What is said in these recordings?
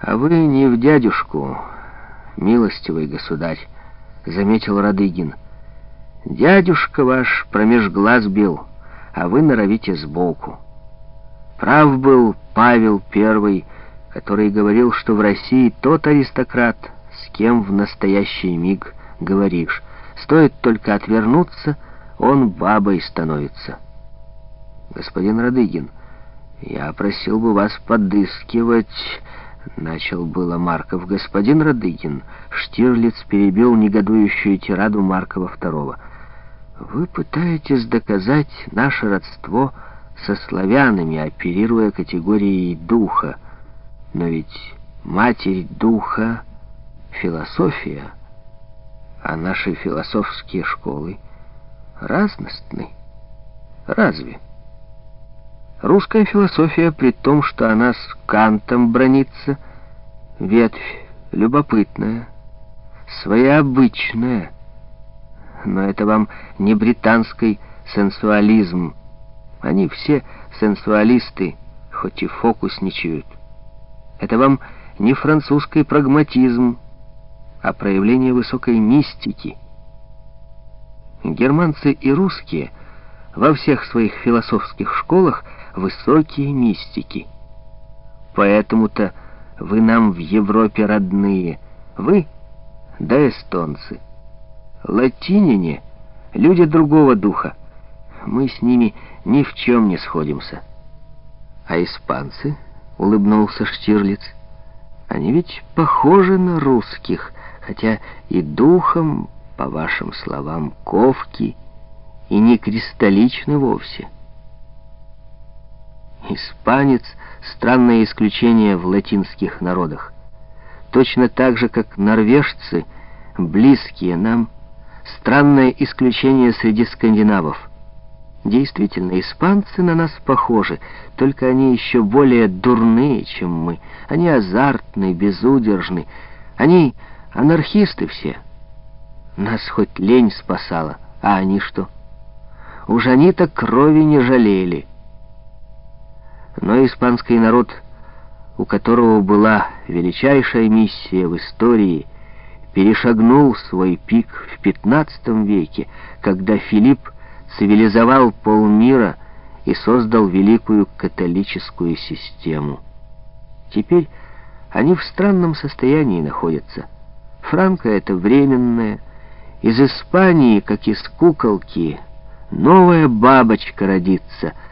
«А вы не в дядюшку, милостивый государь», — заметил Радыгин. «Дядюшка ваш промеж глаз бил, а вы норовите сбоку. Прав был Павел I, который говорил, что в России тот аристократ, с кем в настоящий миг говоришь. Стоит только отвернуться, он бабой становится». «Господин Радыгин, я просил бы вас подыскивать...» Начал было Марков. Господин Радыгин, Штирлиц перебил негодующую тираду Маркова II. Вы пытаетесь доказать наше родство со славянами, оперируя категорией духа. Но ведь матерь духа — философия, а наши философские школы разностны. Разве? Русская философия, при том, что она с Кантом бронится, ветвь любопытная, своеобычная. Но это вам не британский сенсуализм. Они все сенсуалисты, хоть и фокусничают. Это вам не французский прагматизм, а проявление высокой мистики. Германцы и русские во всех своих философских школах высокие мистики. Поэтому-то вы нам в Европе родные. Вы, да эстонцы. Латиняне — люди другого духа. Мы с ними ни в чем не сходимся. А испанцы, — улыбнулся Штирлиц, — они ведь похожи на русских, хотя и духом, по вашим словам, ковки, и не кристалличны вовсе. Испанец — странное исключение в латинских народах. Точно так же, как норвежцы, близкие нам, странное исключение среди скандинавов. Действительно, испанцы на нас похожи, только они еще более дурные, чем мы. Они азартны, безудержны. Они анархисты все. Нас хоть лень спасала, а они что? Уж они-то крови не жалели. Но испанский народ, у которого была величайшая миссия в истории, перешагнул свой пик в XV веке, когда Филипп цивилизовал полмира и создал великую католическую систему. Теперь они в странном состоянии находятся. Франко — это временное. Из Испании, как из куколки, новая бабочка родится —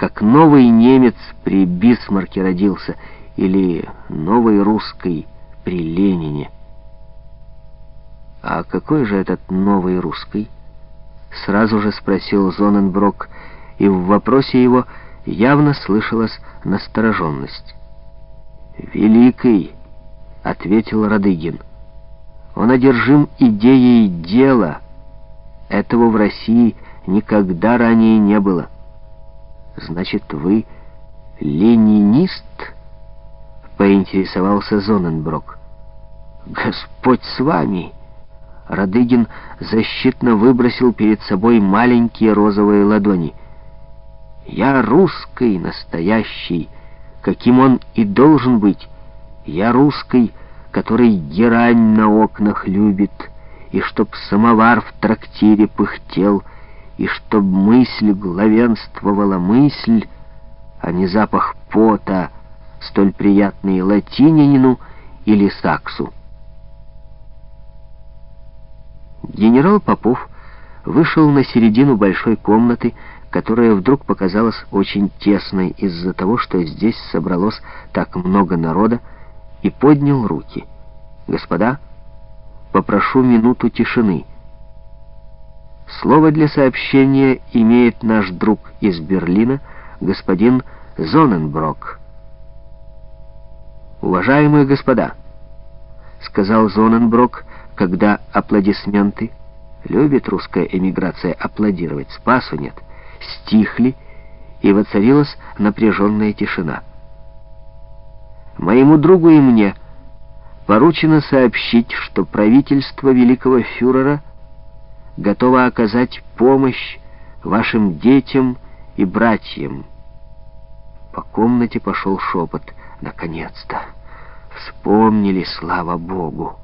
как новый немец при Бисмарке родился или новый русский при Ленине. «А какой же этот новый русский?» Сразу же спросил Зоненброк, и в вопросе его явно слышалась настороженность. «Великий», — ответил Радыгин. «Он одержим идеей дела. Этого в России никогда ранее не было». «Значит, вы ленинист?» — поинтересовался Зоненброк. «Господь с вами!» Радыгин защитно выбросил перед собой маленькие розовые ладони. «Я русский настоящий, каким он и должен быть. Я русский, который герань на окнах любит, и чтоб самовар в трактире пыхтел, и чтоб мысль главенствовала мысль, а не запах пота, столь приятный латинянину или саксу. Генерал Попов вышел на середину большой комнаты, которая вдруг показалась очень тесной из-за того, что здесь собралось так много народа, и поднял руки. «Господа, попрошу минуту тишины». Слово для сообщения имеет наш друг из Берлина, господин Зоненброк. «Уважаемые господа», — сказал Зоненброк, когда аплодисменты, любит русская эмиграция аплодировать, спасу нет, стихли, и воцарилась напряженная тишина. «Моему другу и мне поручено сообщить, что правительство великого фюрера — готова оказать помощь вашим детям и братьям. По комнате пошел шепот. Наконец-то! вспомнили, слава Богу.